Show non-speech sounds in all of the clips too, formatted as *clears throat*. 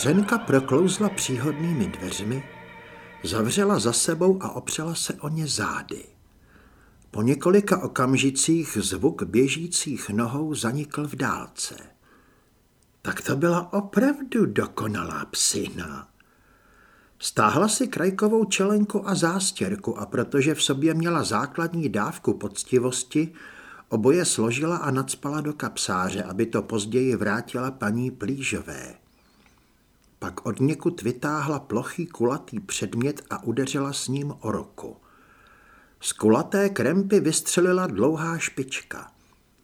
Stařenka proklouzla příhodnými dveřmi, zavřela za sebou a opřela se o ně zády. Po několika okamžicích zvuk běžících nohou zanikl v dálce. Tak to byla opravdu dokonalá psina. Stáhla si krajkovou čelenku a zástěrku a protože v sobě měla základní dávku poctivosti, oboje složila a nadspala do kapsáře, aby to později vrátila paní Plížové. Pak od někud vytáhla plochý kulatý předmět a udeřila s ním o roku. Z kulaté krempy vystřelila dlouhá špička.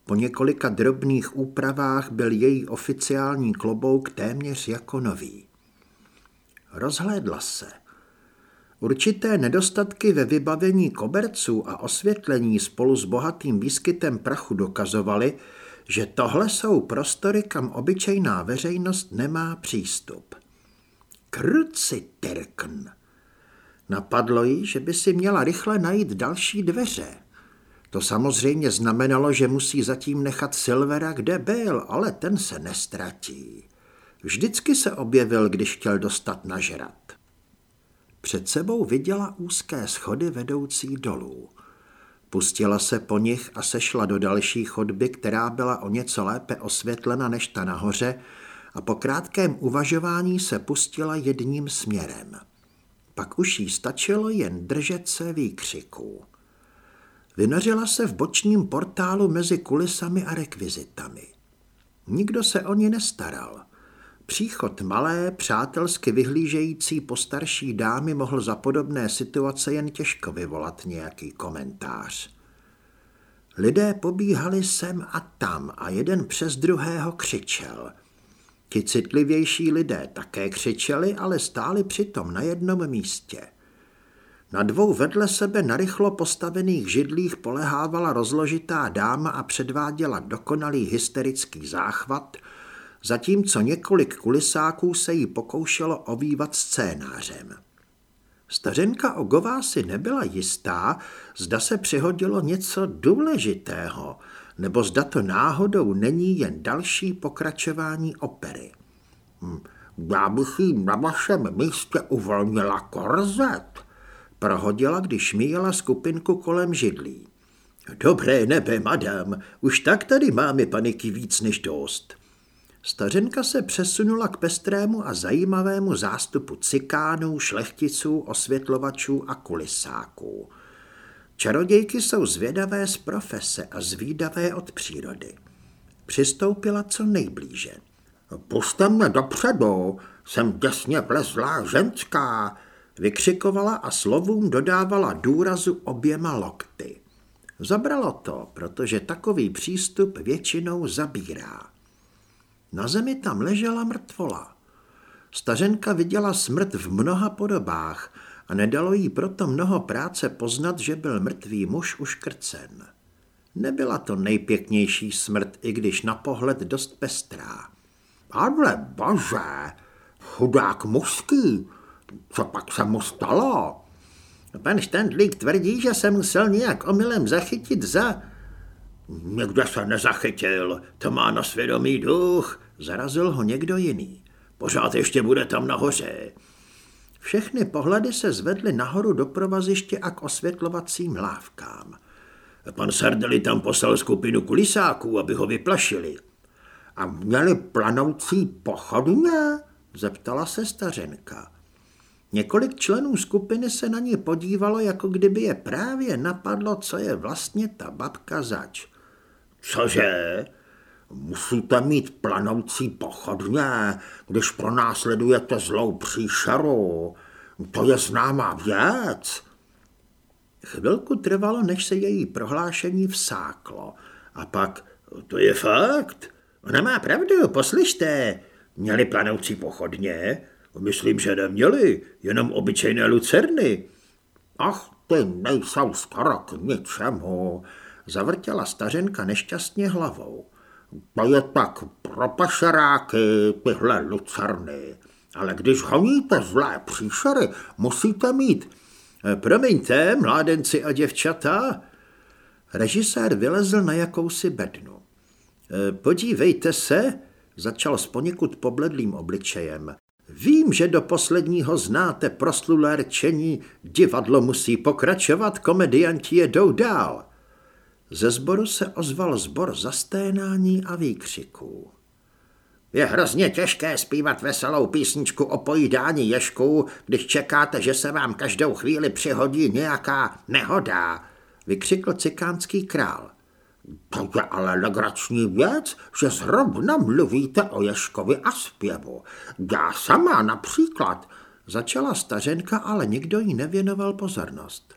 Po několika drobných úpravách byl její oficiální klobouk téměř jako nový. Rozhlédla se. Určité nedostatky ve vybavení koberců a osvětlení spolu s bohatým výskytem prachu dokazovaly, že tohle jsou prostory, kam obyčejná veřejnost nemá přístup. Kruci terkn. Napadlo jí, že by si měla rychle najít další dveře. To samozřejmě znamenalo, že musí zatím nechat Silvera, kde byl, ale ten se nestratí. Vždycky se objevil, když chtěl dostat nažrat. Před sebou viděla úzké schody vedoucí dolů. Pustila se po nich a sešla do další chodby, která byla o něco lépe osvětlena než ta nahoře, a po krátkém uvažování se pustila jedním směrem. Pak už jí stačilo jen držet se výkřiků. Vynořila se v bočním portálu mezi kulisami a rekvizitami. Nikdo se o ní nestaral. Příchod malé, přátelsky vyhlížející postarší dámy mohl za podobné situace jen těžko vyvolat nějaký komentář. Lidé pobíhali sem a tam a jeden přes druhého křičel – Ti citlivější lidé také křičeli, ale stáli přitom na jednom místě. Na dvou vedle sebe narychlo postavených židlích polehávala rozložitá dáma a předváděla dokonalý hysterický záchvat, zatímco několik kulisáků se jí pokoušelo ovývat scénářem. Stařenka Ogová si nebyla jistá, zda se přihodilo něco důležitého – nebo zda to náhodou není jen další pokračování opery. Hm, já bych jí na vašem místě uvolnila korzet, prohodila, když míjela skupinku kolem židlí. Dobré nebe, madam, už tak tady máme paniky víc než dost. Stařenka se přesunula k pestrému a zajímavému zástupu cikánů, šlechticů, osvětlovačů a kulisáků. Čarodějky jsou zvědavé z profese a zvídavé od přírody. Přistoupila co nejblíže. Puste mě dopředu, jsem těsně vlezlá ženská, vykřikovala a slovům dodávala důrazu oběma lokty. Zabralo to, protože takový přístup většinou zabírá. Na zemi tam ležela mrtvola. Stařenka viděla smrt v mnoha podobách – a nedalo jí proto mnoho práce poznat, že byl mrtvý muž uškrcen. Nebyla to nejpěknější smrt, i když na pohled dost pestrá. Ale bože, chudák mužský, co pak se mu stalo? Pan Štendlík tvrdí, že se musel nějak omylem zachytit za... Někde se nezachytil, to má na svědomí duch, zarazil ho někdo jiný. Pořád ještě bude tam nahoře. Všechny pohledy se zvedly nahoru do provaziště a k osvětlovacím lávkám. Pan Sardeli tam poslal skupinu kulisáků, aby ho vyplašili. A měli planoucí pochodně? zeptala se stařenka. Několik členů skupiny se na ní podívalo, jako kdyby je právě napadlo, co je vlastně ta babka zač. Cože? Musíte mít planoucí pochodně, když pronásledujete zlou příšeru. To je známá věc. Chvilku trvalo, než se její prohlášení vsáklo. A pak, to je fakt. Ona má pravdu, poslyšte. Měli planoucí pochodně? Myslím, že neměli, jenom obyčejné lucerny. Ach, ty nejsou skoro k ničemu, zavrtěla stařenka nešťastně hlavou. To je tak pro pašeráky tyhle lucerny. Ale když honíte zlé příšery, musíte mít... Eh, promiňte, mládenci a děvčata. Režisér vylezl na jakousi bednu. Eh, podívejte se, začal s poněkud pobledlým obličejem. Vím, že do posledního znáte proslulé rčení, divadlo musí pokračovat, komedianti jedou dál. Ze sboru se ozval zbor zasténání a výkřiků. Je hrozně těžké zpívat veselou písničku o pojídání ješků, když čekáte, že se vám každou chvíli přihodí nějaká nehoda, vykřikl cikánský král. To je ale legrační věc, že zrovna mluvíte o Ješkovi a zpěvu. Já sama například. Začala stařenka, ale nikdo jí nevěnoval pozornost.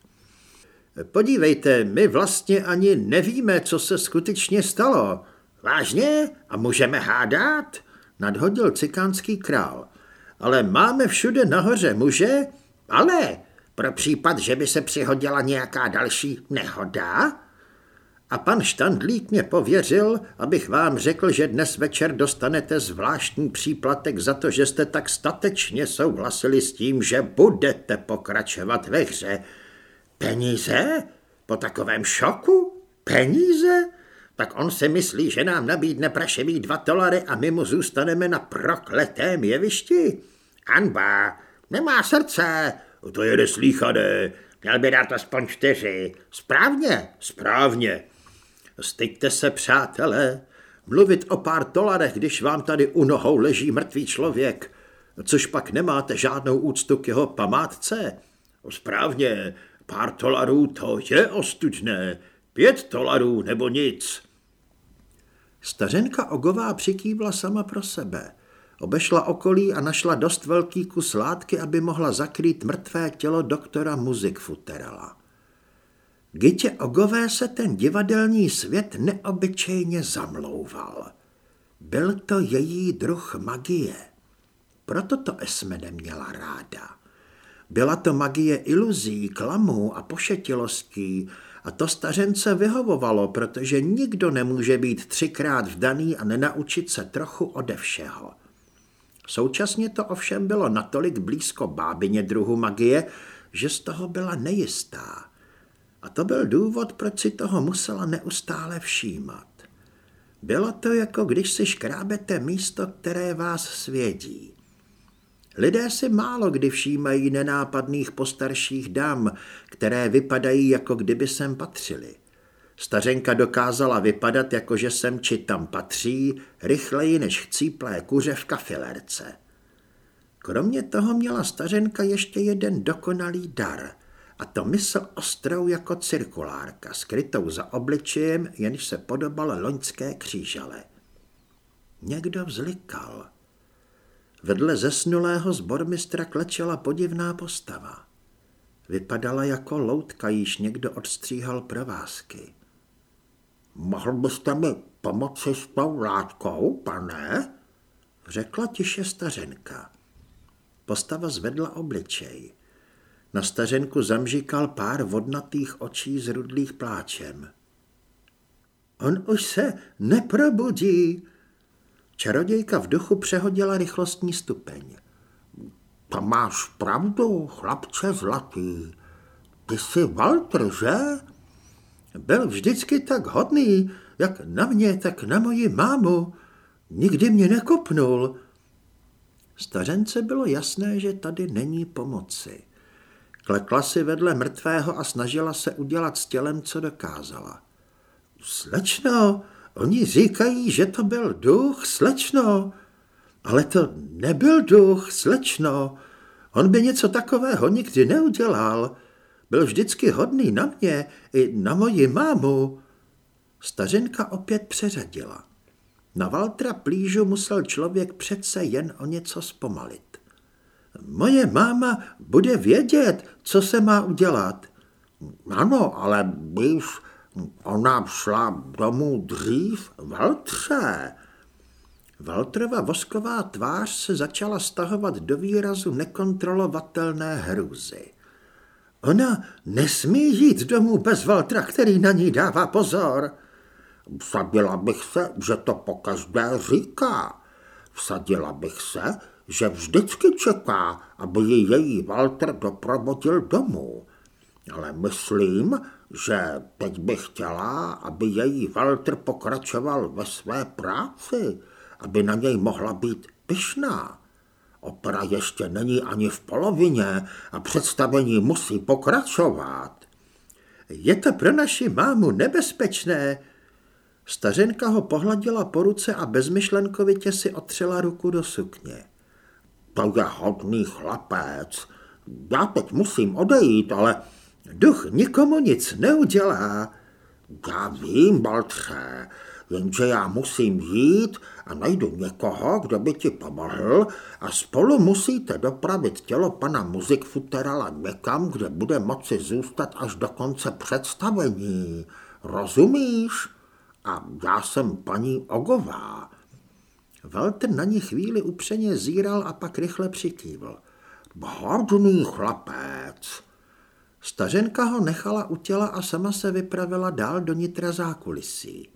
Podívejte, my vlastně ani nevíme, co se skutečně stalo. Vážně? A můžeme hádat? Nadhodil cikánský král. Ale máme všude nahoře muže? Ale pro případ, že by se přihodila nějaká další nehoda? A pan Štandlík mě pověřil, abych vám řekl, že dnes večer dostanete zvláštní příplatek za to, že jste tak statečně souhlasili s tím, že budete pokračovat ve hře. Peníze? Po takovém šoku? Peníze? Tak on si myslí, že nám nabídne praševý dva dolary a my mu zůstaneme na prokletém jevišti? Anba, nemá srdce. To je neslíchané. Měl by dát aspoň čtyři. Správně, správně. Styďte se, přátelé. Mluvit o pár dolarech, když vám tady u nohou leží mrtvý člověk, což pak nemáte žádnou úctu k jeho památce. Správně, pár dolarů to je ostudné. Pět dolarů nebo nic. Stařenka Ogová přikývla sama pro sebe. Obešla okolí a našla dost velký kus látky, aby mohla zakrýt mrtvé tělo doktora Muzik Futerala. Gytě Ogové se ten divadelní svět neobyčejně zamlouval. Byl to její druh magie. Proto to Esme neměla ráda. Byla to magie iluzí, klamů a pošetilostí a to stařence vyhovovalo, protože nikdo nemůže být třikrát vdaný a nenaučit se trochu ode všeho. Současně to ovšem bylo natolik blízko bábině druhu magie, že z toho byla nejistá. A to byl důvod, proč si toho musela neustále všímat. Bylo to jako když si škrábete místo, které vás svědí. Lidé si málo kdy všímají nenápadných postarších dam, které vypadají, jako kdyby sem patřili. Stařenka dokázala vypadat, jako že sem či tam patří, rychleji než chcíplé kuře v kafilerce. Kromě toho měla stařenka ještě jeden dokonalý dar, a to mysl ostrou jako cirkulárka, skrytou za obličejem, jenž se podobal loňské křížale. Někdo vzlikal. Vedle zesnulého zbormistra klečela podivná postava. Vypadala jako loutka, již někdo odstříhal provázky. Mohl byste mi pomoci s tou látkou, pane? Řekla tiše stařenka. Postava zvedla obličej. Na stařenku zamžikal pár vodnatých očí s rudlých pláčem. On už se neprobudí. Čarodějka v duchu přehodila rychlostní stupeň. To máš pravdu, chlapče zlatý. Ty jsi Walter, že? Byl vždycky tak hodný, jak na mě, tak na moji mámu. Nikdy mě nekopnul. Stařence bylo jasné, že tady není pomoci. Klekla si vedle mrtvého a snažila se udělat s tělem, co dokázala. Slečno, oni říkají, že to byl duch, slečno. Ale to nebyl duch, slečno. On by něco takového nikdy neudělal. Byl vždycky hodný na mě i na moji mámu. Stařenka opět přeřadila. Na Valtra plížu musel člověk přece jen o něco zpomalit. Moje máma bude vědět, co se má udělat. Ano, ale když ona šla domů dřív, Valtře. Valtrova vosková tvář se začala stahovat do výrazu nekontrolovatelné hrůzy. Ona nesmí jít domů bez Valtra, který na ní dává pozor. Vsadila bych se, že to pokaždé říká. Vsadila bych se, že vždycky čeká, aby ji její Walter doprovodil domů. Ale myslím, že teď by chtěla, aby její Walter pokračoval ve své práci aby na něj mohla být pyšná. Opera ještě není ani v polovině a představení musí pokračovat. Je to pro naši mámu nebezpečné. Stařenka ho pohladila po ruce a bezmyšlenkovitě si otřela ruku do sukně. To je hodný chlapec. Já teď musím odejít, ale duch nikomu nic neudělá. Já vím, Baltře, jenže já musím jít a najdu někoho, kdo by ti pomohl a spolu musíte dopravit tělo pana muzikfuterala někam, kde bude moci zůstat až do konce představení. Rozumíš? A já jsem paní Ogová. Walter na ní chvíli upřeně zíral a pak rychle přikývl. Hodný chlapec. Stařenka ho nechala u těla a sama se vypravila dál do nitra zákulisí.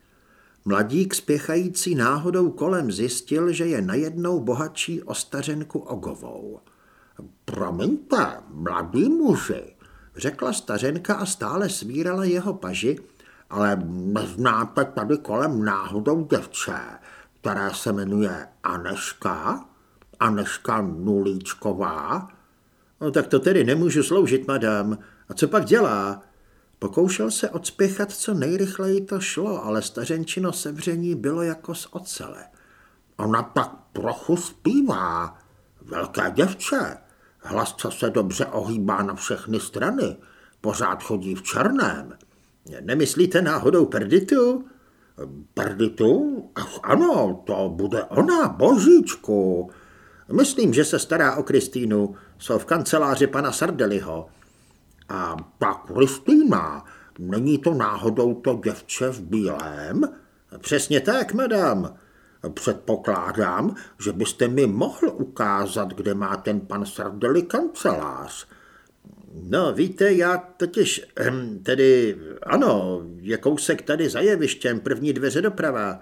Mladík spěchající náhodou kolem zjistil, že je najednou bohatší o stařenku Ogovou. Promiňte, mladý muži, řekla stařenka a stále svírala jeho paži, ale neznáte tady kolem náhodou děvče, která se jmenuje Aneška? Aneška Nulíčková? No, tak to tedy nemůžu sloužit, madam. A co pak dělá? Pokoušel se odspěchat, co nejrychleji to šlo, ale stařenčino sevření bylo jako z ocele. Ona tak trochu zpívá. Velké děvče. Hlas, co se dobře ohýbá na všechny strany. Pořád chodí v černém. Nemyslíte náhodou Perditu? Perditu? Ach ano, to bude ona, božíčku. Myslím, že se stará o Kristýnu. Jsou v kanceláři pana Sardeliho. A ta Kristýna, není to náhodou to děvče v bílém? Přesně tak, madam. Předpokládám, že byste mi mohl ukázat, kde má ten pan Sardeli kancelář. No, víte, já totiž, ehm, tedy, ano, je kousek tady za jevištěm, první dveře doprava.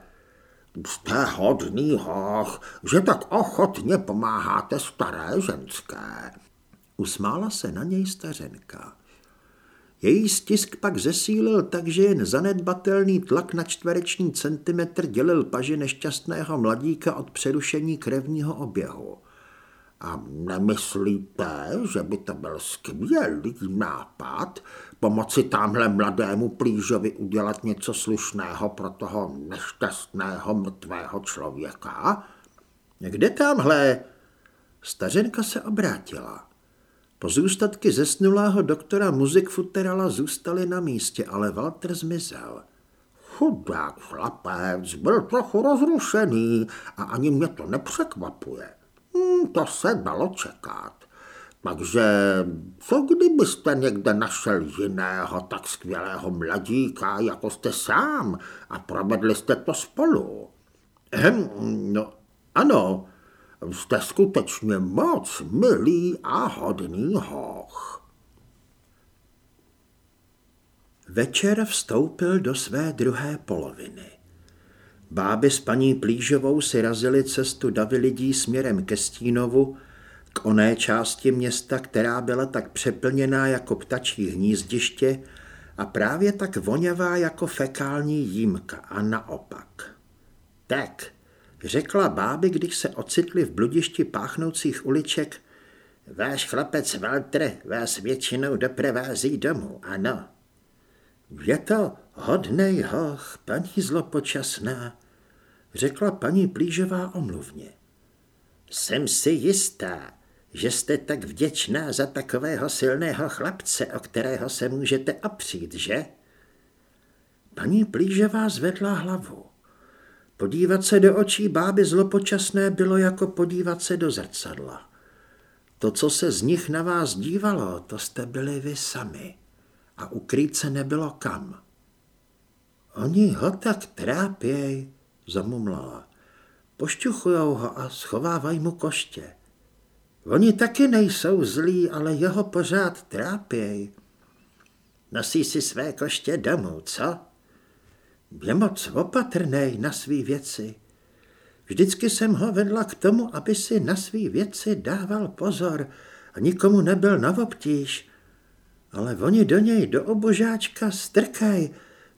Jste hodný hoch, že tak ochotně pomáháte staré ženské. Usmála se na něj stařenka. Její stisk pak zesílil tak, že jen zanedbatelný tlak na čtvereční centimetr dělil paži nešťastného mladíka od přerušení krevního oběhu. A nemyslíte, že by to byl skvělý nápad pomoci tamhle mladému plížovi udělat něco slušného pro toho nešťastného mrtvého člověka? Kde tamhle? Stařenka se obrátila. Pozůstatky zesnulého doktora Muzikfuterala zůstaly na místě, ale Walter zmizel. Chudák chlapec, byl trochu rozrušený a ani mě to nepřekvapuje. Hmm, to se dalo čekat. Takže co kdybyste někde našel jiného tak skvělého mladíka, jako jste sám a provedli jste to spolu? Ehm, no, ano, Jste skutečně moc milý a hodný hoch. Večer vstoupil do své druhé poloviny. Báby s paní Plížovou si razili cestu davy lidí směrem ke Stínovu, k oné části města, která byla tak přeplněná jako ptačí hnízdiště a právě tak voňavá jako fekální jímka a naopak. Tak, řekla báby, když se ocitli v bludišti páchnoucích uliček. Váš chlapec Walter vás většinou doprovází domů, ano. Je to hodnej hoch, paní zlopočasná, řekla paní Plížová omluvně. Jsem si jistá, že jste tak vděčná za takového silného chlapce, o kterého se můžete opřít, že? Paní Plížová zvedla hlavu. Podívat se do očí báby zlopočasné bylo jako podívat se do zrcadla. To, co se z nich na vás dívalo, to jste byli vy sami. A ukrýt se nebylo kam. Oni ho tak trápěj, zamumlala. Pošťuchujou ho a schovávají mu koště. Oni taky nejsou zlí, ale jeho pořád trápěj. Nosí si své koště domů, co? Je moc opatrnej na svý věci. Vždycky jsem ho vedla k tomu, aby si na svý věci dával pozor a nikomu nebyl na obtíž. Ale oni do něj, do obožáčka, strkaj,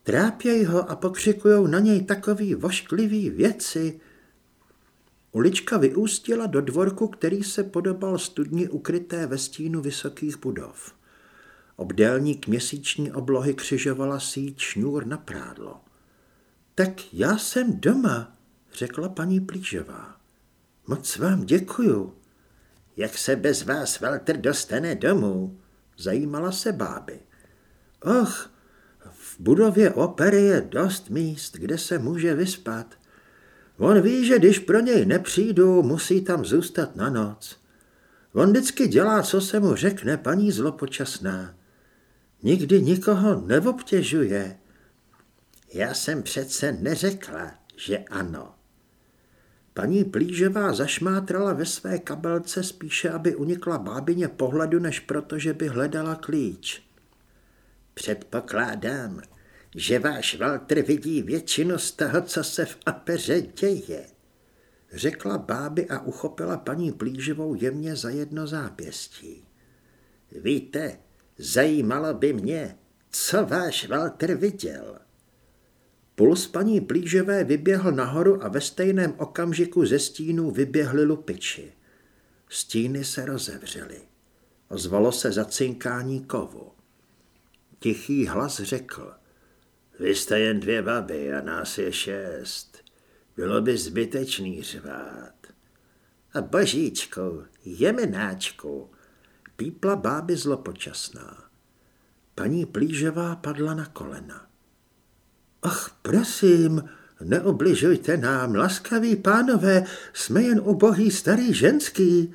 trápěj ho a pokřikujou na něj takový vošklivý věci. Ulička vyústila do dvorku, který se podobal studni ukryté ve stínu vysokých budov. Obdélník měsíční oblohy křižovala síť šňůr na prádlo. Tak já jsem doma, řekla paní Plížová. Moc vám děkuju. Jak se bez vás Walter dostane domů? Zajímala se báby. Och, v budově opery je dost míst, kde se může vyspat. On ví, že když pro něj nepřijdu, musí tam zůstat na noc. On vždycky dělá, co se mu řekne paní zlopočasná. Nikdy nikoho neobtěžuje. Já jsem přece neřekla, že ano. Paní Plížová zašmátrala ve své kabelce spíše, aby unikla bábině pohledu, než proto, že by hledala klíč. Předpokládám, že váš Walter vidí většinu z toho, co se v apeře děje, řekla báby a uchopila paní Plížovou jemně za jedno zápěstí. Víte, zajímalo by mě, co váš Walter viděl. Puls paní Plížové vyběhl nahoru a ve stejném okamžiku ze stínů vyběhly lupiči. Stíny se rozevřely. Ozvalo se zacinkání kovu. Tichý hlas řekl. Vy jste jen dvě baby a nás je šest. Bylo by zbytečný řvát. A božíčku, jemenáčku, pípla báby zlopočasná. Paní Plížová padla na kolena. Ach, prosím, neobližujte nám, laskaví pánové, jsme jen ubohý starý ženský.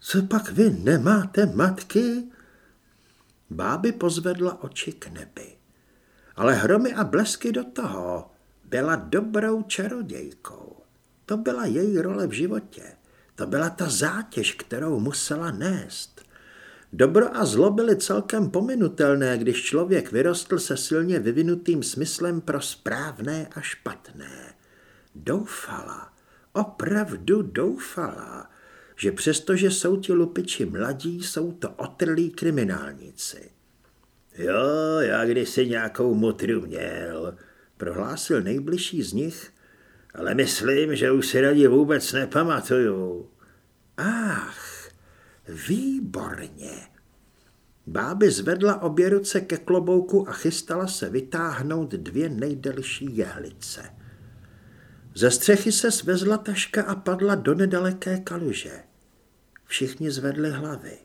Co pak vy nemáte matky? Báby pozvedla oči k nebi. Ale hromy a blesky do toho byla dobrou čarodějkou. To byla její role v životě. To byla ta zátěž, kterou musela nést. Dobro a zlo byly celkem pominutelné, když člověk vyrostl se silně vyvinutým smyslem pro správné a špatné. Doufala, opravdu doufala, že přestože jsou ti lupiči mladí, jsou to otrlí kriminálníci. Jo, já kdysi nějakou mutru měl, prohlásil nejbližší z nich, ale myslím, že už si raději vůbec nepamatuju. Ach, výborně. Báby zvedla obě ruce ke klobouku a chystala se vytáhnout dvě nejdelší jehlice. Ze střechy se svezla taška a padla do nedaleké kaluže. Všichni zvedli hlavy.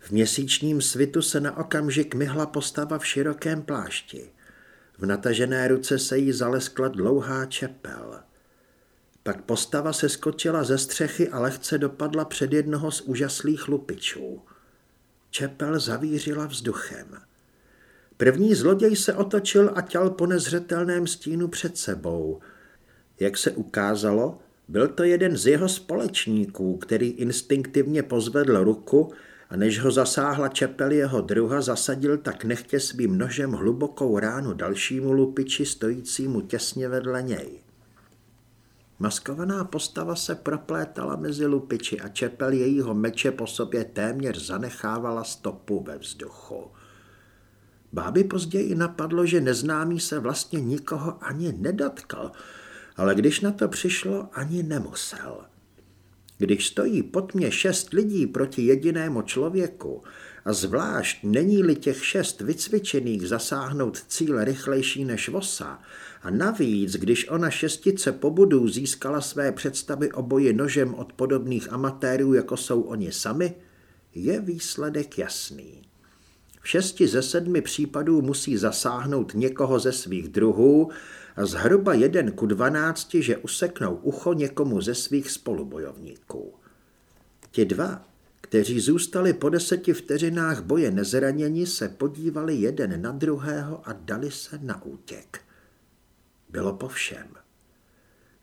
V měsíčním svitu se na okamžik myhla postava v širokém plášti. V natažené ruce se jí zaleskla dlouhá čepel. Pak postava se skočila ze střechy a lehce dopadla před jednoho z úžaslých lupičů. Čepel zavířila vzduchem. První zloděj se otočil a těl po nezřetelném stínu před sebou. Jak se ukázalo, byl to jeden z jeho společníků, který instinktivně pozvedl ruku a než ho zasáhla čepel jeho druha, zasadil tak nechtě svým nožem hlubokou ránu dalšímu lupiči stojícímu těsně vedle něj. Maskovaná postava se proplétala mezi lupiči a čepel jejího meče po sobě téměř zanechávala stopu ve vzduchu. Báby později napadlo, že neznámý se vlastně nikoho ani nedotkl, ale když na to přišlo, ani nemusel. Když stojí pod mě šest lidí proti jedinému člověku a zvlášť není-li těch šest vycvičených zasáhnout cíl rychlejší než vosa, a navíc, když ona šestice pobudů získala své představy o boji nožem od podobných amatérů, jako jsou oni sami, je výsledek jasný. V šesti ze sedmi případů musí zasáhnout někoho ze svých druhů a zhruba jeden ku dvanácti, že useknou ucho někomu ze svých spolubojovníků. Ti dva, kteří zůstali po deseti vteřinách boje nezraněni, se podívali jeden na druhého a dali se na útěk. Bylo po všem.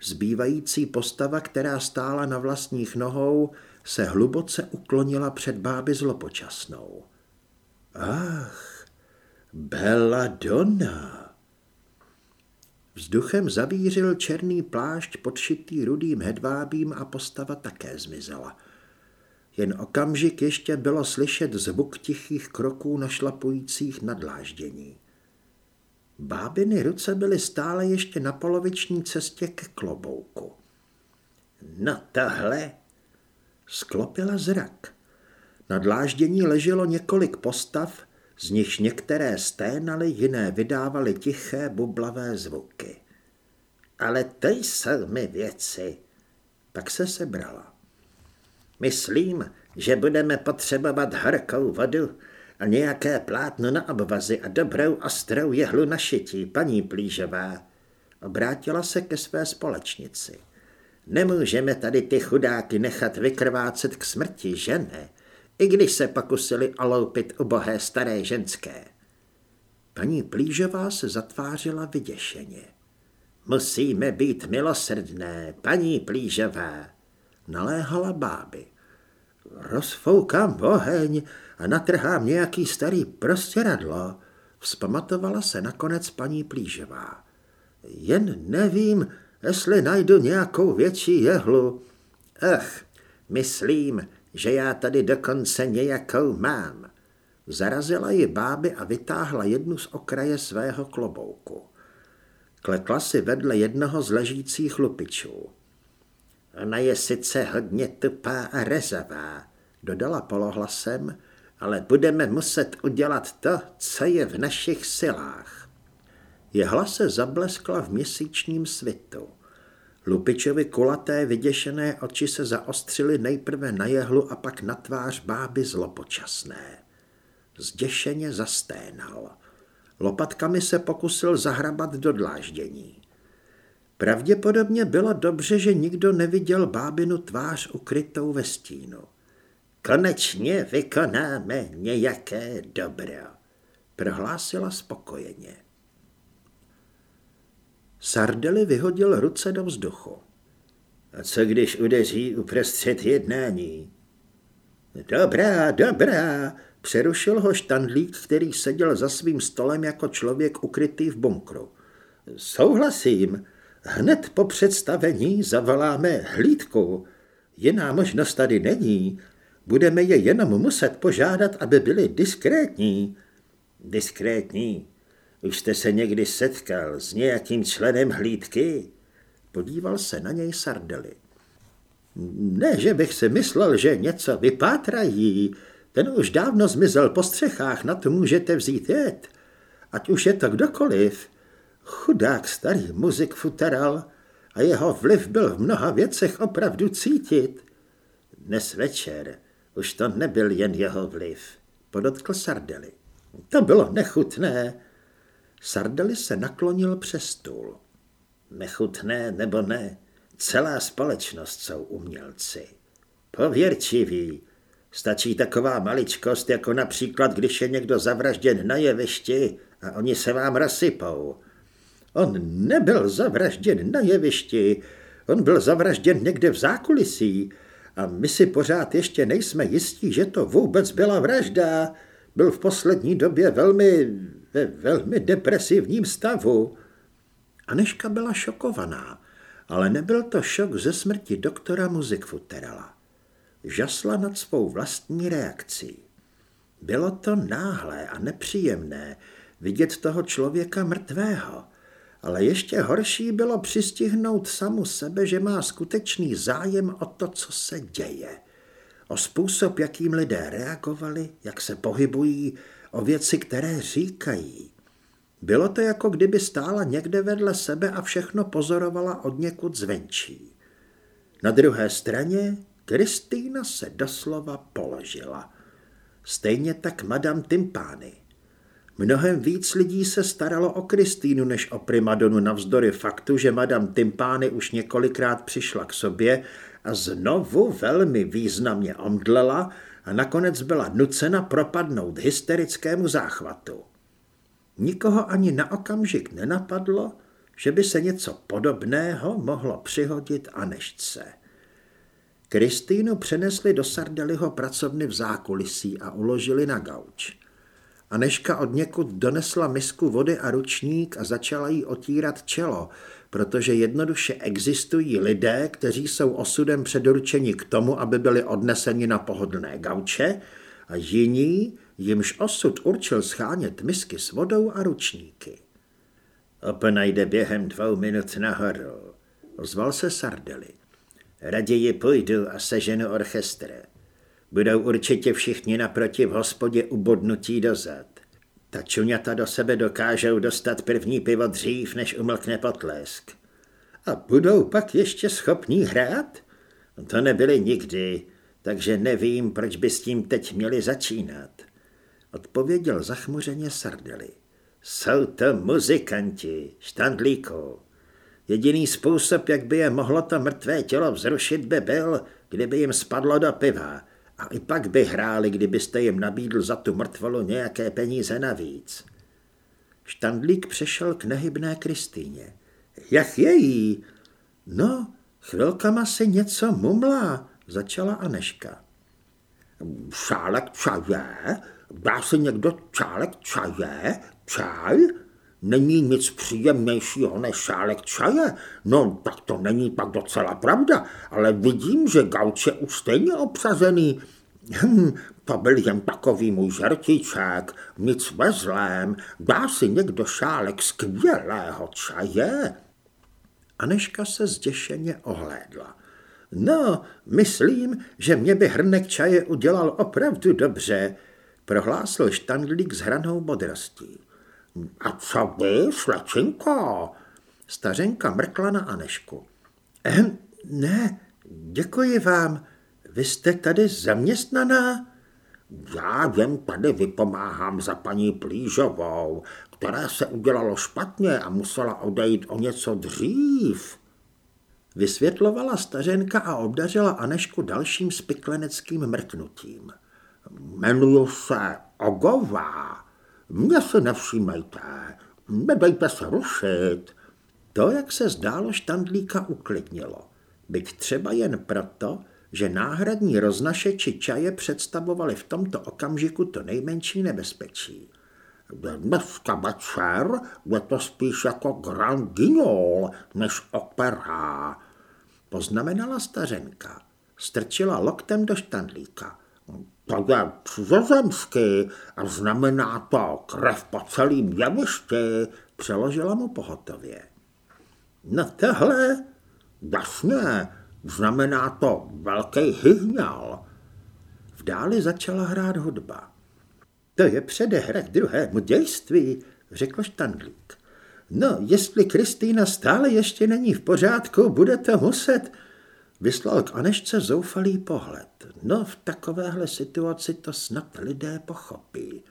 Zbývající postava, která stála na vlastních nohou, se hluboce uklonila před báby zlopočasnou. Ach, Belladonna! Vzduchem zavířil černý plášť podšitý rudým hedvábím a postava také zmizela. Jen okamžik ještě bylo slyšet zvuk tichých kroků našlapujících na dláždění. Bábiny ruce byly stále ještě na poloviční cestě ke klobouku. No tohle? Sklopila zrak. Na dláždění leželo několik postav, z nichž některé sténaly, jiné vydávaly tiché bublavé zvuky. Ale to jsou mi věci. Pak se sebrala. Myslím, že budeme potřebovat horkou vodu a nějaké plátno na obvazy a dobrou ostrou jehlu na šití, paní Plížová. Obrátila se ke své společnici. Nemůžeme tady ty chudáky nechat vykrvácet k smrti, že ne? I když se pokusili oloupit ubohé staré ženské. Paní Plížová se zatvářila vyděšeně. Musíme být milosrdné, paní Plížová, naléhala báby. Rozfoukám oheň a natrhám nějaký starý prostěradlo, vzpamatovala se nakonec paní Plížová. Jen nevím, jestli najdu nějakou větší jehlu. Ach, myslím, že já tady dokonce nějakou mám. Zarazila ji báby a vytáhla jednu z okraje svého klobouku. Klekla si vedle jednoho z ležících lupičů. Ona je sice hodně tupá a rezavá, dodala polohlasem, ale budeme muset udělat to, co je v našich silách. Jehla se zableskla v měsíčním svitu. Lupičovi kulaté vyděšené oči se zaostřily nejprve na jehlu a pak na tvář báby zlopočasné. Zděšeně zasténal. Lopatkami se pokusil zahrabat do dláždění. Pravděpodobně bylo dobře, že nikdo neviděl bábinu tvář ukrytou ve stínu. Konečně vykonáme nějaké dobro, prohlásila spokojeně. Sardely vyhodil ruce do vzduchu. A co když udeří uprostřed jednání? Dobrá, dobrá, přerušil ho štandlík, který seděl za svým stolem jako člověk ukrytý v bunkru. Souhlasím, hned po představení zavoláme hlídku. Jiná možnost tady není. Budeme je jenom muset požádat, aby byli diskrétní. Diskrétní? Už jste se někdy setkal s nějakým členem hlídky? Podíval se na něj Sardely. Ne, že bych si myslel, že něco vypátrají. Ten už dávno zmizel po střechách, na to můžete vzít jet. Ať už je to kdokoliv. Chudák starý muzik futeral a jeho vliv byl v mnoha věcech opravdu cítit. Dnes večer už to nebyl jen jeho vliv, podotkl Sardely. To bylo nechutné. Sardely se naklonil přes stůl. Nechutné nebo ne, celá společnost jsou umělci. Pověrčiví. Stačí taková maličkost, jako například, když je někdo zavražděn na jevišti a oni se vám rozsypou. On nebyl zavražděn na jevišti, on byl zavražděn někde v zákulisí a my si pořád ještě nejsme jistí, že to vůbec byla vražda. Byl v poslední době velmi, ve velmi depresivním stavu. Aneška byla šokovaná, ale nebyl to šok ze smrti doktora Muzikfuterala. Žasla nad svou vlastní reakcí. Bylo to náhlé a nepříjemné vidět toho člověka mrtvého, ale ještě horší bylo přistihnout samu sebe, že má skutečný zájem o to, co se děje. O způsob, jakým lidé reagovali, jak se pohybují, o věci, které říkají. Bylo to jako kdyby stála někde vedle sebe a všechno pozorovala od někud zvenčí. Na druhé straně Kristýna se doslova položila. Stejně tak madam Timpány. Mnohem víc lidí se staralo o Kristýnu než o primadonu navzdory faktu, že madam Timpány už několikrát přišla k sobě a znovu velmi významně omdlela a nakonec byla nucena propadnout hysterickému záchvatu. Nikoho ani na okamžik nenapadlo, že by se něco podobného mohlo přihodit Anešce. Kristýnu přenesli do Sardeliho pracovny v zákulisí a uložili na gauč. Aneška od někud donesla misku vody a ručník a začala jí otírat čelo, protože jednoduše existují lidé, kteří jsou osudem předurčeni k tomu, aby byli odneseni na pohodlné gauče, a jiní, jimž osud určil schánět misky s vodou a ručníky. Opa najde během dvou minut nahoru, ozval se Sardeli. Raději půjdu a seženu orchestr. Budou určitě všichni naproti v hospodě ubodnutí dozad. Ta čuňata do sebe dokážou dostat první pivo dřív, než umlkne potlesk. A budou pak ještě schopní hrát? To nebyli nikdy, takže nevím, proč by s tím teď měli začínat. Odpověděl zachmuřeně Sardely. Jsou to muzikanti, štandlíku. Jediný způsob, jak by je mohlo to mrtvé tělo vzrušit, by byl, kdyby jim spadlo do piva. A i pak by hráli, kdybyste jim nabídl za tu mrtvolu nějaké peníze navíc. Štandlík přešel k nehybné Kristýně. Jak je jí? No, chvilkama si něco mumlá, začala Aneška. Šálek čaje? Dá si někdo čálek čaje? Čaj? Není nic příjemnějšího než šálek čaje? No, tak to není pak docela pravda, ale vidím, že gauč je už stejně obsazený. Hm, to byl jen takový můj žertiček, nic ve zlém. Dá si někdo šálek skvělého čaje? Aneška se zděšeně ohlédla. No, myslím, že mě by hrnek čaje udělal opravdu dobře, prohlásil štandlík s hranou modrostí. A co vy, slečinko? Stařenka mrkla na Anešku. Ehm, ne, děkuji vám. Vy jste tady zaměstnaná? Já jen tady vypomáhám za paní Plížovou, která se udělalo špatně a musela odejít o něco dřív. Vysvětlovala stařenka a obdařila Anešku dalším spikleneckým mrknutím. Jmenuju se Ogová. Mě se nevšímejte, nedejte se rušit. To, jak se zdálo, štandlíka uklidnilo. Byť třeba jen proto, že náhradní roznašeči čaje představovali v tomto okamžiku to nejmenší nebezpečí. Dneska večer je to spíš jako Grand Guignol než opera. Poznamenala stařenka. Strčila loktem do štandlíka. To je cizozemský a znamená to krev po celým jevišti, přeložila mu pohotově. No tohle, jasně, znamená to velký hyhňal. V dáli začala hrát hudba. To je předehra k druhému dějství, řekl Štandlík. No, jestli Kristýna stále ještě není v pořádku, bude to muset... Vyslal k Anešce zoufalý pohled. No, v takovéhle situaci to snad lidé pochopí.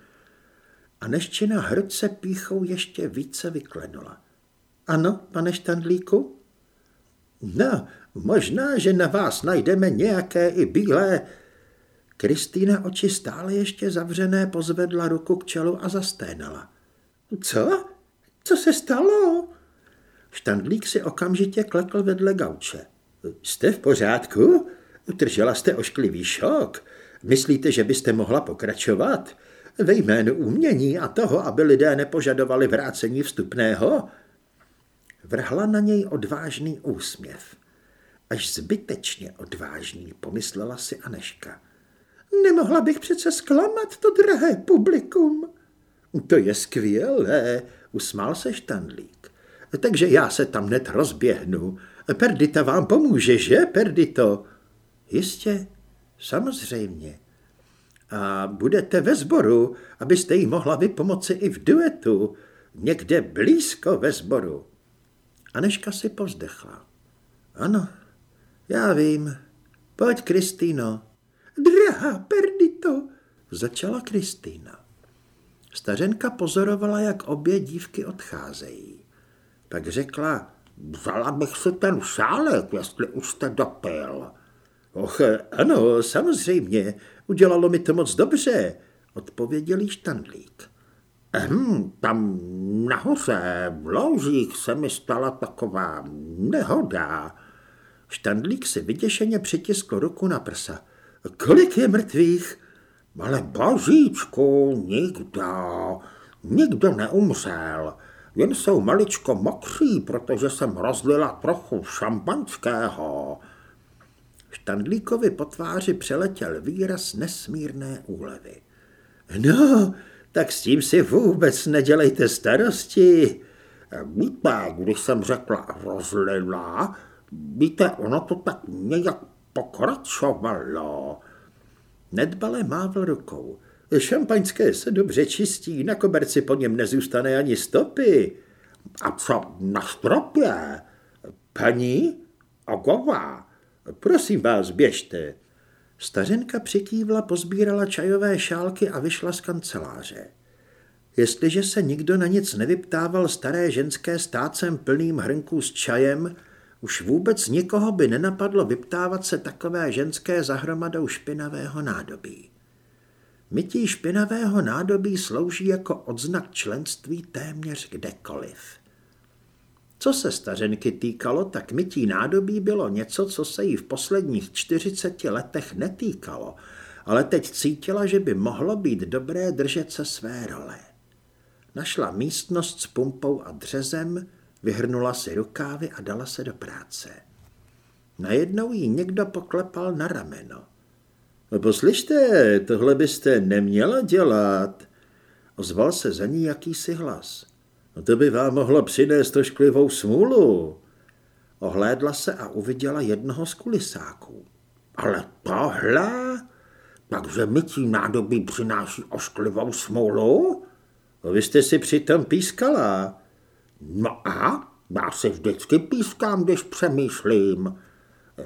Aneščina hrce píchou ještě více vyklenula. Ano, pane Štandlíku? No, možná, že na vás najdeme nějaké i bílé... Kristýna oči stále ještě zavřené pozvedla ruku k čelu a zasténala. Co? Co se stalo? Štandlík si okamžitě klekl vedle gauče. Jste v pořádku? Utržela jste ošklivý šok. Myslíte, že byste mohla pokračovat? Ve jménu umění a toho, aby lidé nepožadovali vrácení vstupného? Vrhla na něj odvážný úsměv. Až zbytečně odvážný, pomyslela si Aneška. Nemohla bych přece zklamat to drahé publikum. To je skvělé, usmál se Štandlík. Takže já se tam net rozběhnu. Perdita vám pomůže, že, Perdito? Jistě, samozřejmě. A budete ve sboru, abyste jí mohla vypomoci i v duetu, někde blízko ve sboru. Aneška si povzdechla. Ano, já vím. Pojď, Kristýno. Drahá Perdito, začala Kristýna. Stařenka pozorovala, jak obě dívky odcházejí. Pak řekla, vzala bych si ten šálek, jestli už jste dopil. Och, ano, samozřejmě, udělalo mi to moc dobře, odpověděl jí štandlík. Hm, tam nahoře v loužích se mi stala taková nehoda. Štandlík si vyděšeně přitiskl ruku na prsa. Kolik je mrtvých? Ale božíčku, nikdo, nikdo neumřel. Jen jsou maličko mokří, protože jsem rozlila trochu šampanského. Štandlíkovi po tváři přeletěl výraz nesmírné úlevy. No, tak s tím si vůbec nedělejte starosti. Víte, když jsem řekla rozlila, víte, ono to tak nějak pokračovalo. Nedbale mávl rukou. Šampaňské se dobře čistí, na koberci po něm nezůstane ani stopy. A co na stropě? Paní? Ogová? Prosím vás, běžte. Stařenka přikývla, pozbírala čajové šálky a vyšla z kanceláře. Jestliže se nikdo na nic nevyptával staré ženské stácem plným hrnků s čajem, už vůbec nikoho by nenapadlo vyptávat se takové ženské zahromadou špinavého nádobí. Mytí špinavého nádobí slouží jako odznak členství téměř kdekoliv. Co se stařenky týkalo, tak mytí nádobí bylo něco, co se jí v posledních 40 letech netýkalo, ale teď cítila, že by mohlo být dobré držet se své role. Našla místnost s pumpou a dřezem, vyhrnula si rukávy a dala se do práce. Najednou jí někdo poklepal na rameno. No poslyšte, tohle byste neměla dělat. Ozval se za ní jakýsi hlas. No to by vám mohlo přinést ošklivou smůlu. Ohlédla se a uviděla jednoho z kulisáků. Ale tohle? Takže mytí nádobí přináší ošklivou smůlu? No, vy jste si přitom pískala. No a? Já si vždycky pískám, když přemýšlím.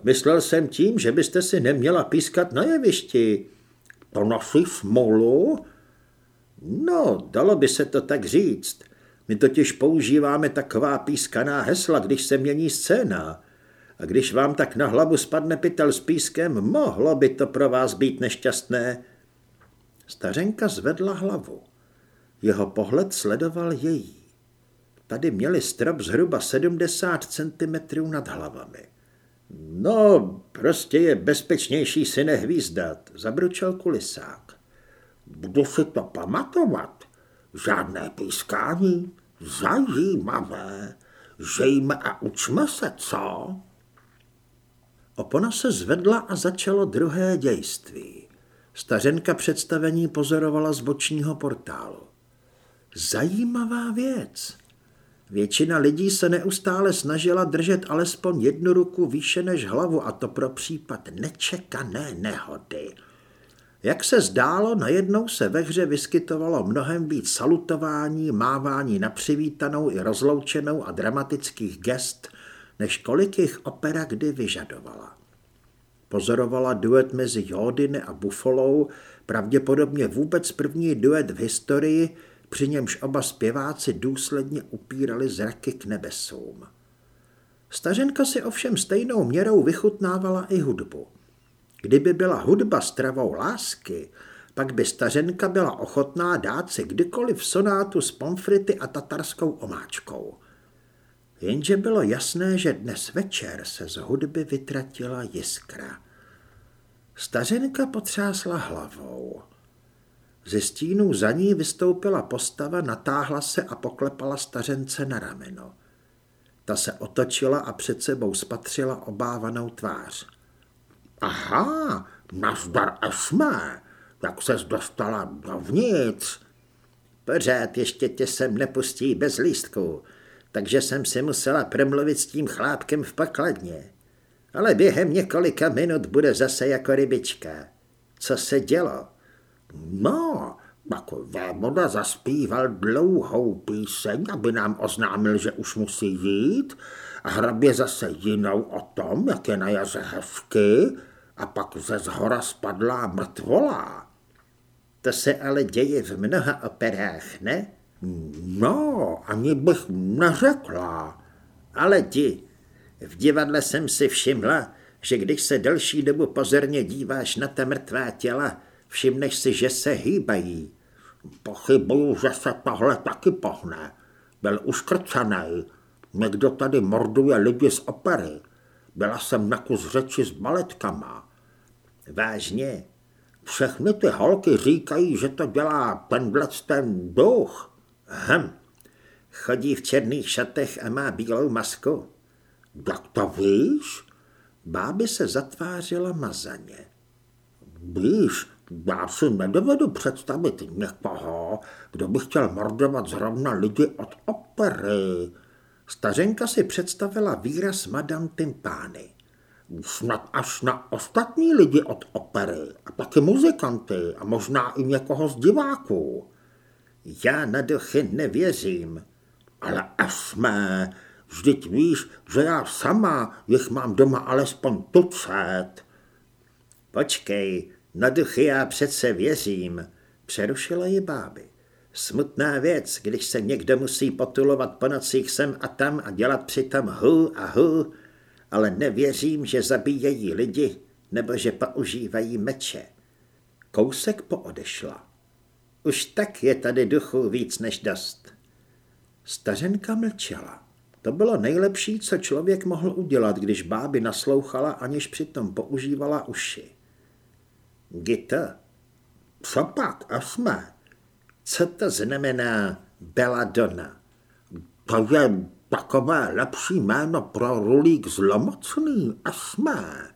Myslel jsem tím, že byste si neměla pískat na jevišti. To nosí smolu? No, dalo by se to tak říct. My totiž používáme taková pískaná hesla, když se mění scéna. A když vám tak na hlavu spadne pytel s pískem, mohlo by to pro vás být nešťastné. Stařenka zvedla hlavu. Jeho pohled sledoval její. Tady měli strop zhruba 70 cm nad hlavami. No, prostě je bezpečnější si nehvízdat, zabručel kulisák. Budu si to pamatovat. Žádné pískání. Zajímavé. Žejme a učme se, co? Opona se zvedla a začalo druhé dějství. Stařenka představení pozorovala z bočního portálu. Zajímavá věc. Většina lidí se neustále snažila držet alespoň jednu ruku výše než hlavu a to pro případ nečekané nehody. Jak se zdálo, najednou se ve hře vyskytovalo mnohem víc salutování, mávání na přivítanou i rozloučenou a dramatických gest, než kolik jich opera kdy vyžadovala. Pozorovala duet mezi Jodiny a Buffalou, pravděpodobně vůbec první duet v historii, při němž oba zpěváci důsledně upírali zraky k nebesům. Stařenka si ovšem stejnou měrou vychutnávala i hudbu. Kdyby byla hudba stravou lásky, pak by stařenka byla ochotná dát si kdykoliv sonátu s pomfrity a tatarskou omáčkou. Jenže bylo jasné, že dnes večer se z hudby vytratila jiskra. Stařenka potřásla hlavou. Ze stínu za ní vystoupila postava, natáhla se a poklepala stařence na rameno. Ta se otočila a před sebou spatřila obávanou tvář. Aha, nazdar Esme, jak ses dostala dovnitř? Pořád ještě tě sem nepustí bez lístku, takže jsem si musela promluvit s tím chlápkem v pokladně. Ale během několika minut bude zase jako rybička. Co se dělo? No, pak vémoda zaspíval dlouhou píseň, aby nám oznámil, že už musí jít a hrabě zase jinou o tom, jak je na jaře hezky a pak ze zhora spadla mrtvola. To se ale děje v mnoha operách, ne? No, ani bych neřekla. Ale ti, v divadle jsem si všimla, že když se delší dobu pozorně díváš na ta mrtvá těla, Všimneš si, že se hýbají. Pochybuju, že se tohle taky pohne. Byl uškrcaný. Někdo tady morduje lidi z opery. Byla jsem na kus řeči s baletkama. Vážně? Všechny ty holky říkají, že to dělá tenhle ten duch. Hm. Chodí v černých šatech a má bílou masku. Jak to víš? Báby se zatvářila mazaně. Víš, já si nedovedu představit někoho, kdo by chtěl mordovat zrovna lidi od opery. Stařenka si představila výraz Madame Timpány. Snad až na ostatní lidi od opery a taky muzikanty a možná i někoho z diváků. Já na duchy nevěřím. Ale jsme, vždyť víš, že já sama jich mám doma alespoň tucet. Počkej, na duchy já přece věřím, přerušila ji báby. Smutná věc, když se někdo musí potulovat po nocích sem a tam a dělat přitom hu a hu, ale nevěřím, že zabíjejí lidi nebo že používají meče. Kousek poodešla. Už tak je tady duchu víc než dost. Stařenka mlčela. To bylo nejlepší, co člověk mohl udělat, když báby naslouchala, aniž přitom používala uši. Gita, co pak, jsme? Co to znamená Belladonna? To je takové lepší jméno pro rulík zlomocný, jsme.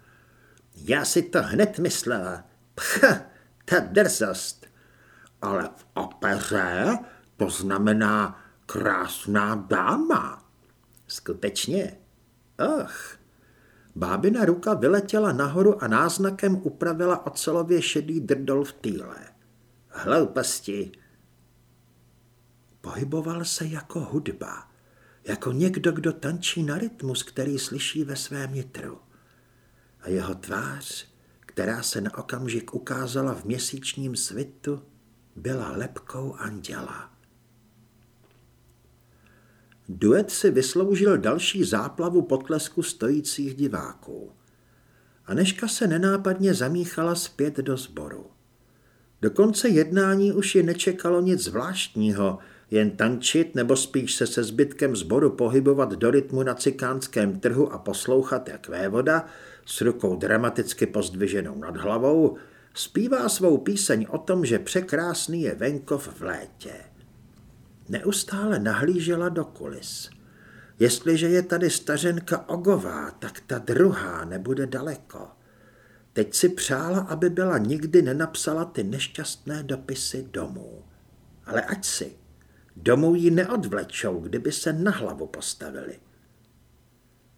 Já si to hned myslela. Pch, ta drzost. Ale v opeře to znamená krásná dáma. Skutečně? Ach. Bábina ruka vyletěla nahoru a náznakem upravila ocelově šedý drdol v týle. Hlouposti. Pohyboval se jako hudba, jako někdo, kdo tančí na rytmus, který slyší ve svém nitru. A jeho tvář, která se na okamžik ukázala v měsíčním svitu, byla lepkou anděla. Duet si vysloužil další záplavu potlesku stojících diváků. Aneška se nenápadně zamíchala zpět do sboru. Do konce jednání už ji nečekalo nic zvláštního, jen tančit nebo spíš se se zbytkem zboru pohybovat do rytmu na cikánském trhu a poslouchat, jak vévoda, s rukou dramaticky pozdviženou nad hlavou, zpívá svou píseň o tom, že překrásný je venkov v létě. Neustále nahlížela do kulis. Jestliže je tady stařenka Ogová, tak ta druhá nebude daleko. Teď si přála, aby byla nikdy nenapsala ty nešťastné dopisy domů. Ale ať si. Domů ji neodvlečou, kdyby se na hlavu postavili.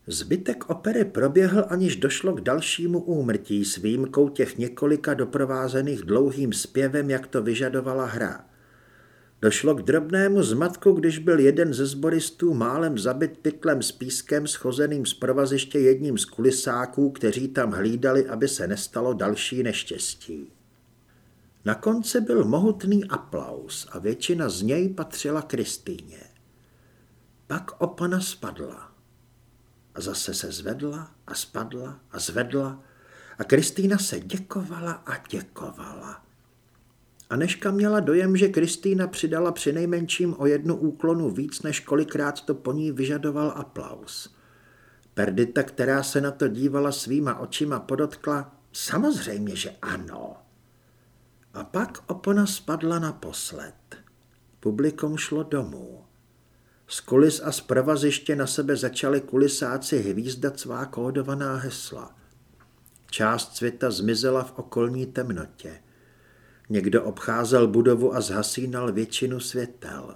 Zbytek opery proběhl, aniž došlo k dalšímu úmrtí s výjimkou těch několika doprovázených dlouhým zpěvem, jak to vyžadovala hra. Došlo k drobnému zmatku, když byl jeden ze zboristů málem zabit pytlem s pískem schozeným z provaziště jedním z kulisáků, kteří tam hlídali, aby se nestalo další neštěstí. Na konci byl mohutný aplaus a většina z něj patřila Kristýně. Pak opona spadla. A zase se zvedla a spadla a zvedla a Kristýna se děkovala a děkovala. Aneška měla dojem, že Kristýna přidala přinejmenším o jednu úklonu víc, než kolikrát to po ní vyžadoval aplaus. Perdita, která se na to dívala svýma očima, podotkla, samozřejmě, že ano. A pak opona spadla naposled. Publikum šlo domů. Z kulis a z provaziště na sebe začali kulisáci hvízdat svá kódovaná hesla. Část světa zmizela v okolní temnotě. Někdo obcházel budovu a zhasínal většinu světel.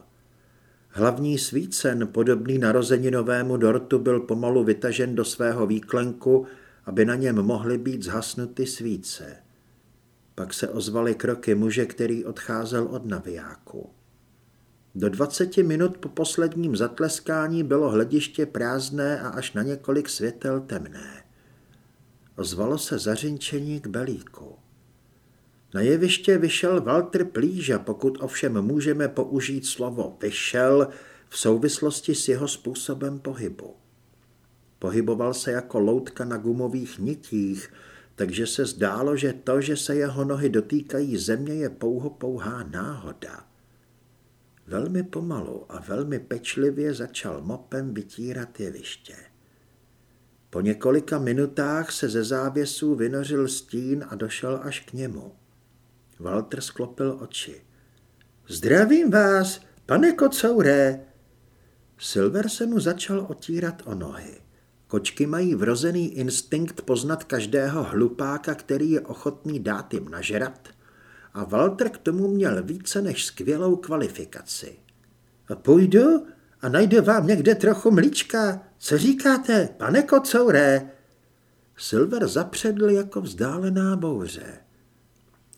Hlavní svícen, podobný narozeninovému dortu, byl pomalu vytažen do svého výklenku, aby na něm mohly být zhasnuty svíce. Pak se ozvaly kroky muže, který odcházel od navijáku. Do dvaceti minut po posledním zatleskání bylo hlediště prázdné a až na několik světel temné. Ozvalo se zařinčení k belíku. Na jeviště vyšel Walter Plíža, pokud ovšem můžeme použít slovo vyšel v souvislosti s jeho způsobem pohybu. Pohyboval se jako loutka na gumových nitích, takže se zdálo, že to, že se jeho nohy dotýkají země, je pouho pouhá náhoda. Velmi pomalu a velmi pečlivě začal mopem vytírat jeviště. Po několika minutách se ze závěsů vynořil stín a došel až k němu. Walter sklopil oči. Zdravím vás, pane kocouré. Silver se mu začal otírat o nohy. Kočky mají vrozený instinkt poznat každého hlupáka, který je ochotný dát jim nažrat. A Walter k tomu měl více než skvělou kvalifikaci. Půjdu a najde vám někde trochu mlíčka. Co říkáte, pane kocoure? Silver zapředl jako vzdálená bouře.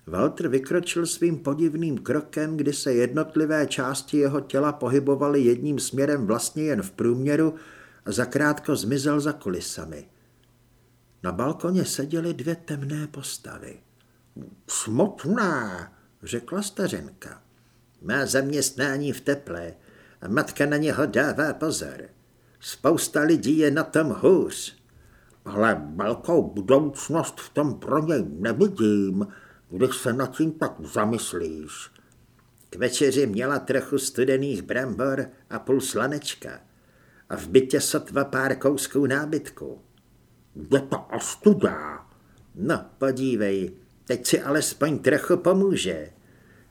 Walter vykročil svým podivným krokem, kdy se jednotlivé části jeho těla pohybovaly jedním směrem vlastně jen v průměru a zakrátko zmizel za kulisami. Na balkoně seděly dvě temné postavy. Smutná, řekla stařenka. Má zaměstnání v teple a matka na něho dává pozor. Spousta lidí je na tom hůř. Ale velkou budoucnost v tom pro něj nevidím, když se nad tím tak zamyslíš. K večeři měla trochu studených brambor a půl slanečka a v bytě sotva pár kousků nábytku. Je to ostuda. No, podívej, teď si alespoň trochu pomůže.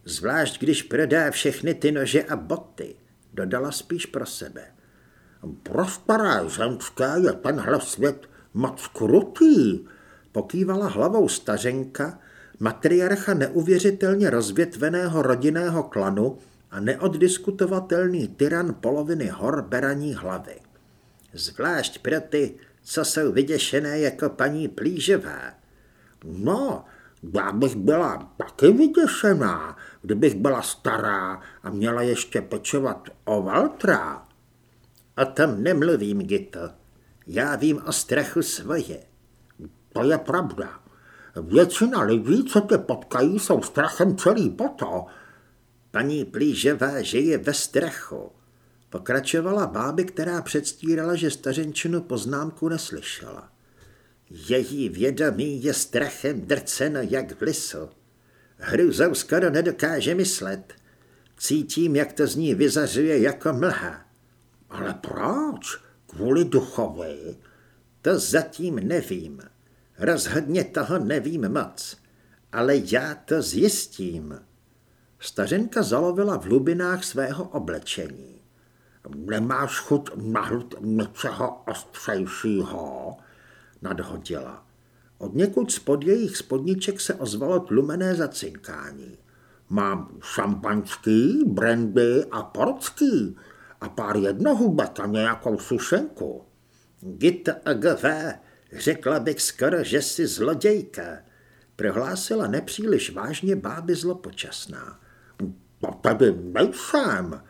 Zvlášť, když prodá všechny ty nože a boty, dodala spíš pro sebe. Pro staré ženské je tenhle svět moc krutý, pokývala hlavou stařenka, matriarcha neuvěřitelně rozvětveného rodinného klanu a neoddiskutovatelný tyran poloviny hor beraní hlavy. Zvlášť pro ty, co jsou vyděšené jako paní Plížová. No, já bych byla taky vyděšená, kdybych byla stará a měla ještě pečovat o Valtra. O tom nemluvím, Gito. Já vím o strachu svoje. To je pravda. Většina lidí, co tě potkají, jsou strachem celý poto. Paní Plíževá žije ve strachu. Pokračovala báby, která předstírala, že stařenčinu poznámku neslyšela. Její vědomí je strachem drceno jak v lisu. Hruzou skoro nedokáže myslet. Cítím, jak to z ní vyzařuje jako mlha. Ale proč? Kvůli duchovi? To zatím nevím. Rozhodně toho nevím moc. Ale já to zjistím. Stařenka zalovila v hlubinách svého oblečení. Nemáš chuť nahlud něčeho ostřejšího? Nadhodila. Od někud spod jejich spodniček se ozvalo tlumené zacinkání. Mám šampaňský, brandy a portský a pár jednohubek a nějakou sušenku. Gita agave, řekla bych skoro, že jsi zlodějka, prohlásila nepříliš vážně báby zlopočasná. To tady nejsem,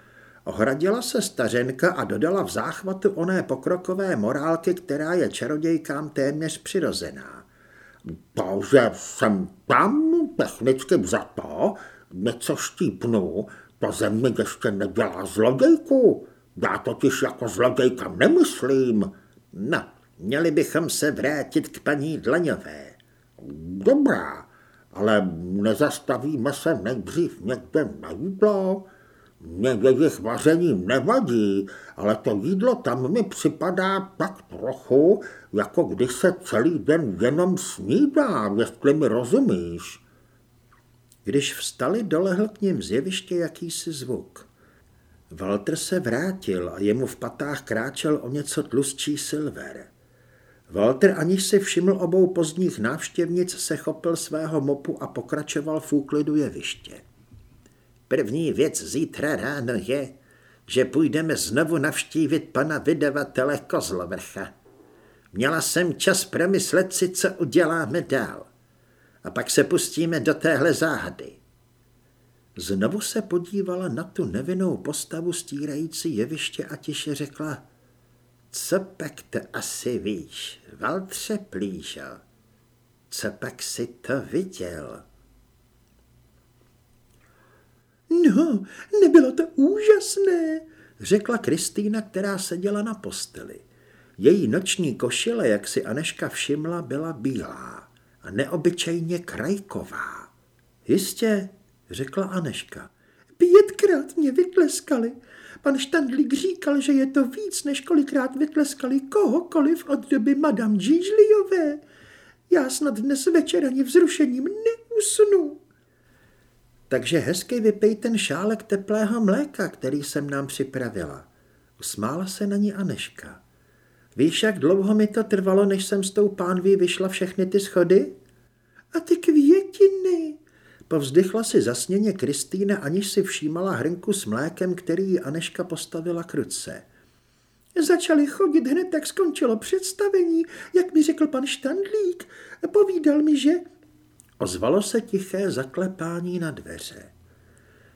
Ohradila se stařenka a dodala v záchvatu oné pokrokové morálky, která je čarodějkám téměř přirozená. To, že jsem tam technicky za to, něco štípnu, to ze mě ještě nedělá zlodějku. Já totiž jako zlodějka nemyslím. No, měli bychom se vrátit k paní Dlaňové. Dobrá, ale nezastavíme se nejdřív někde na jídlo? Mě jejich vaření nevadí, ale to jídlo tam mi připadá tak trochu, jako když se celý den jenom snídá, jestli mi rozumíš. Když vstali, dolehl k ním z jeviště jakýsi zvuk. Walter se vrátil a jemu v patách kráčel o něco tlustší Silver. Walter, aniž si všiml obou pozdních návštěvnic, se chopil svého mopu a pokračoval v úklidu jeviště. První věc zítra ráno je, že půjdeme znovu navštívit pana vydavatele Kozlovrcha. Měla jsem čas promyslet si, co uděláme dál. A pak se pustíme do téhle záhady. Znovu se podívala na tu nevinnou postavu stírající jeviště a tiše řekla, co pak to asi víš, Valtře plížo, co pak si to viděl? No, nebylo to úžasné, řekla Kristýna, která seděla na posteli. Její noční košile, jak si Aneška všimla, byla bílá a neobyčejně krajková. Jistě, řekla Aneška. Pětkrát mě vytleskali. Pan Štandlík říkal, že je to víc, než kolikrát vytleskali kohokoliv od doby madam Džížliové. Já snad dnes večer ani vzrušením neusnu. Takže hezky vypej ten šálek teplého mléka, který jsem nám připravila. Usmála se na ní Aneška. Víš, jak dlouho mi to trvalo, než jsem s tou pánví vyšla všechny ty schody? A ty květiny, Povzdychla si zasněně Kristýna, aniž si všímala hrnku s mlékem, který ji Aneška postavila k ruce. Začali chodit hned, tak skončilo představení, jak mi řekl pan Štandlík. Povídal mi, že... Ozvalo se tiché zaklepání na dveře.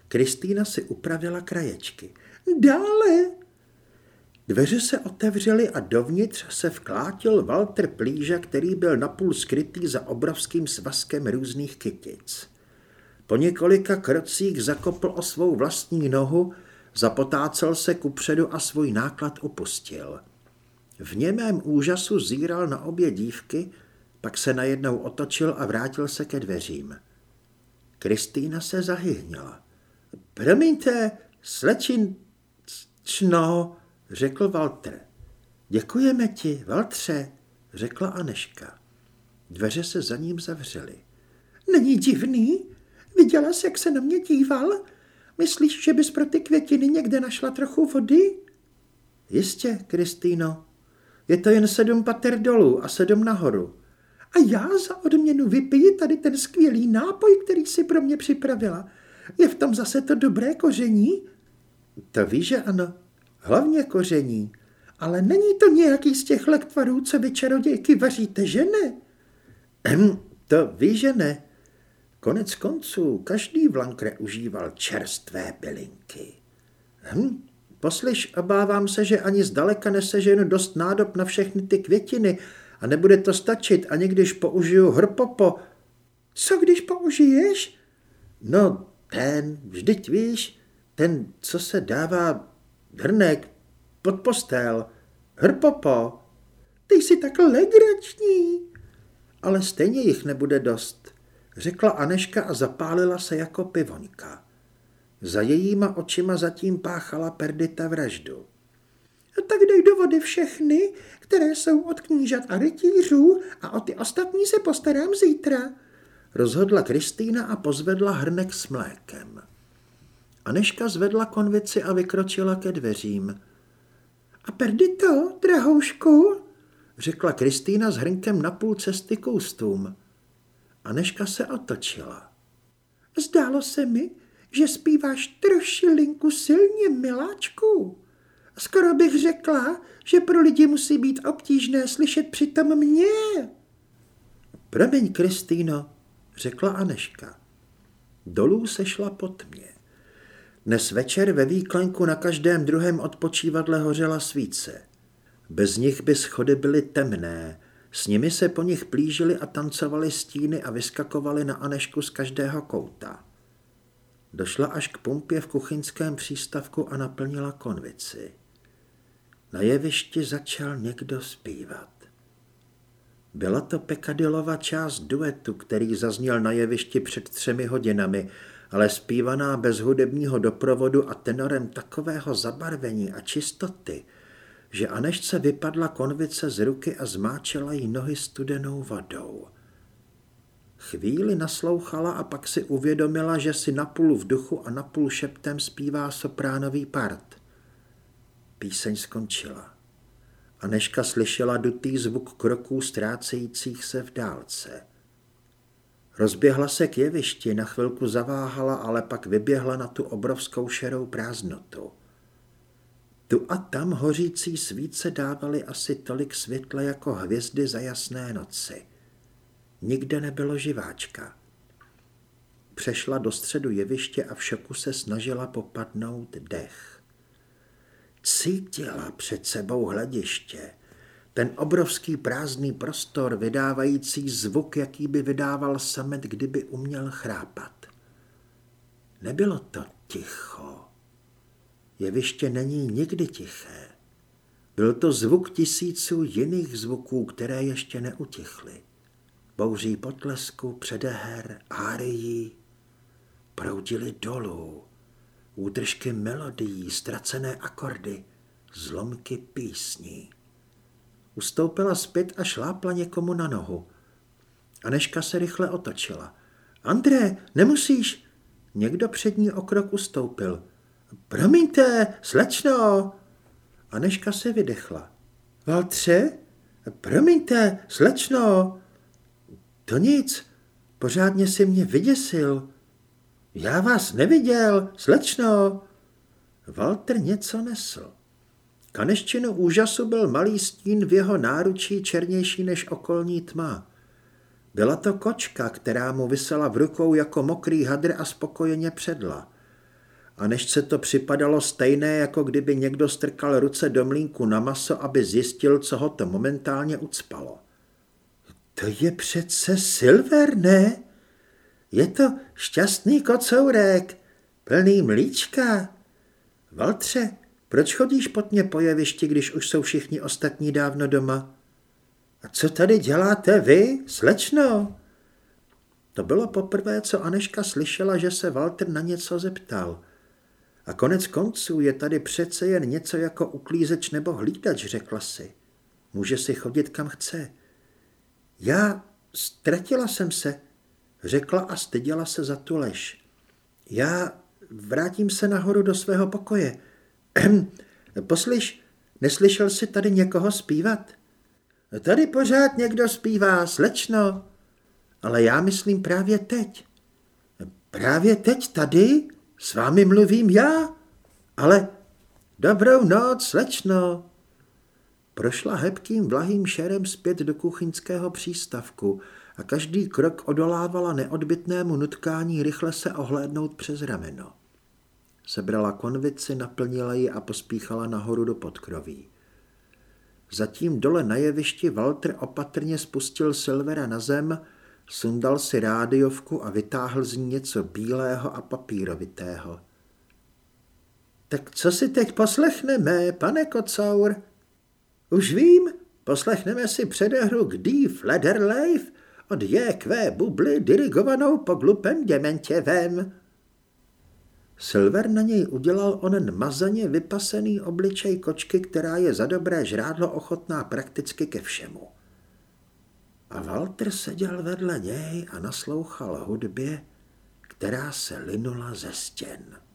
Kristýna si upravila kraječky. Dále. Dveře se otevřely a dovnitř se vklátil Walter Plíža, který byl napůl skrytý za obrovským svazkem různých kytic. Po několika krocích zakopl o svou vlastní nohu, zapotácel se kupředu a svůj náklad opustil. V němém úžasu zíral na obě dívky, pak se najednou otočil a vrátil se ke dveřím. Kristýna se zahyhnila. Promiňte, slečin... Čno, řekl Walter. Děkujeme ti, Valtře, řekla Aneška. Dveře se za ním zavřely. Není divný? Viděla jsi, jak se na mě díval? Myslíš, že bys pro ty květiny někde našla trochu vody? Jistě, Kristýno. Je to jen sedm pater dolů a sedm nahoru. A já za odměnu vypiji tady ten skvělý nápoj, který si pro mě připravila. Je v tom zase to dobré koření? To víš, že ano. Hlavně koření. Ale není to nějaký z těch lektvarů, co vy čarodějky vaříte, že ne? Ehm, to víš, že ne. Konec konců, každý Vlankre užíval čerstvé bylinky. Hm, poslyš, obávám se, že ani zdaleka neseženu dost nádob na všechny ty květiny a nebude to stačit, ani když použiju hrpopo. Co když použiješ? No, ten, vždyť víš, ten, co se dává hrnek pod postel, hrpopo. Ty jsi tak legrační. Ale stejně jich nebude dost řekla Aneška a zapálila se jako pivoňka. Za jejíma očima zatím páchala Perdita vraždu. Tak dej do vody všechny, které jsou od knížat a rytířů a o ty ostatní se postarám zítra, rozhodla Kristýna a pozvedla hrnek s mlékem. Aneška zvedla konvici a vykročila ke dveřím. A Perdito, drahoušku, řekla Kristýna s hrnkem na půl cesty k ústům. Aneška se otočila. Zdálo se mi, že zpíváš trošilinku silně, miláčku. Skoro bych řekla, že pro lidi musí být obtížné slyšet přitom mě. Promiň, Kristýno, řekla Aneška. Dolů se šla pod mě. Dnes večer ve výklenku na každém druhém odpočívadle hořela svíce. Bez nich by schody byly temné, s nimi se po nich plížily a tancovaly stíny a vyskakovaly na Anešku z každého kouta. Došla až k pumpě v kuchyňském přístavku a naplnila konvici. Na jevišti začal někdo zpívat. Byla to Pekadilova část duetu, který zazněl na jevišti před třemi hodinami, ale zpívaná bez hudebního doprovodu a tenorem takového zabarvení a čistoty – že Anešce vypadla konvice z ruky a zmáčela jí nohy studenou vodou. Chvíli naslouchala a pak si uvědomila, že si napůl v duchu a napůl šeptem zpívá sopránový part. Píseň skončila. Aneška slyšela dutý zvuk kroků ztrácejících se v dálce. Rozběhla se k jevišti, na chvilku zaváhala, ale pak vyběhla na tu obrovskou šerou prázdnotu. Tu a tam hořící svíce dávaly asi tolik světla jako hvězdy za jasné noci. Nikde nebylo živáčka. Přešla do středu jeviště a v šoku se snažila popadnout dech. Cítila před sebou hlediště, ten obrovský prázdný prostor, vydávající zvuk, jaký by vydával samet, kdyby uměl chrápat. Nebylo to ticho. Jeviště není nikdy tiché. Byl to zvuk tisíců jiných zvuků, které ještě neutichly. Bouří potlesku, předeher, árií proudily dolů. Útržky melodií, ztracené akordy, zlomky písní. Ustoupila zpět a šlápla někomu na nohu. Aneška se rychle otočila. André, nemusíš. Někdo před ní o krok ustoupil. Promiňte, slečno. Aneška se vydechla. Valtře? Promiňte, slečno. To nic, pořádně si mě vyděsil. Já vás neviděl, slečno. Walter něco nesl. Kaneščinu úžasu byl malý stín v jeho náručí černější než okolní tma. Byla to kočka, která mu vysela v rukou jako mokrý hadr a spokojeně předla. A než se to připadalo stejné, jako kdyby někdo strkal ruce do mlínku na maso, aby zjistil, co ho to momentálně ucpalo. To je přece Silver, ne? Je to šťastný kocourek, plný mlíčka. Valtře, proč chodíš pod mě po jevišti, když už jsou všichni ostatní dávno doma? A co tady děláte vy, slečno? To bylo poprvé, co Aneška slyšela, že se Walter na něco zeptal. A konec konců je tady přece jen něco jako uklízeč nebo hlídač, řekla si. Může si chodit kam chce. Já ztratila jsem se, řekla a styděla se za tu lež. Já vrátím se nahoru do svého pokoje. *clears throat* Poslyš, neslyšel jsi tady někoho zpívat? Tady pořád někdo zpívá, slečno. Ale já myslím právě teď. Právě teď tady s vámi mluvím já. Ale dobrou noc, slečno. Prošla hebkým vlahým šerem zpět do kuchyňského přístavku a každý krok odolávala neodbitnému nutkání rychle se ohlédnout přes rameno. Sebrala konvici, naplnila ji a pospíchala nahoru do podkroví. Zatím dole na jevišti Walter opatrně spustil Silvera na zem, sundal si rádiovku a vytáhl z ní něco bílého a papírovitého. Tak co si teď poslechneme, pane Kocour? Už vím, poslechneme si předehru k D. Flederleif od J.Q. Bubly dirigovanou po glupem Dementěvem. Silver na něj udělal onen mazaně vypasený obličej kočky, která je za dobré žrádlo ochotná prakticky ke všemu. A Walter seděl vedle něj a naslouchal hudbě, která se linula ze stěn.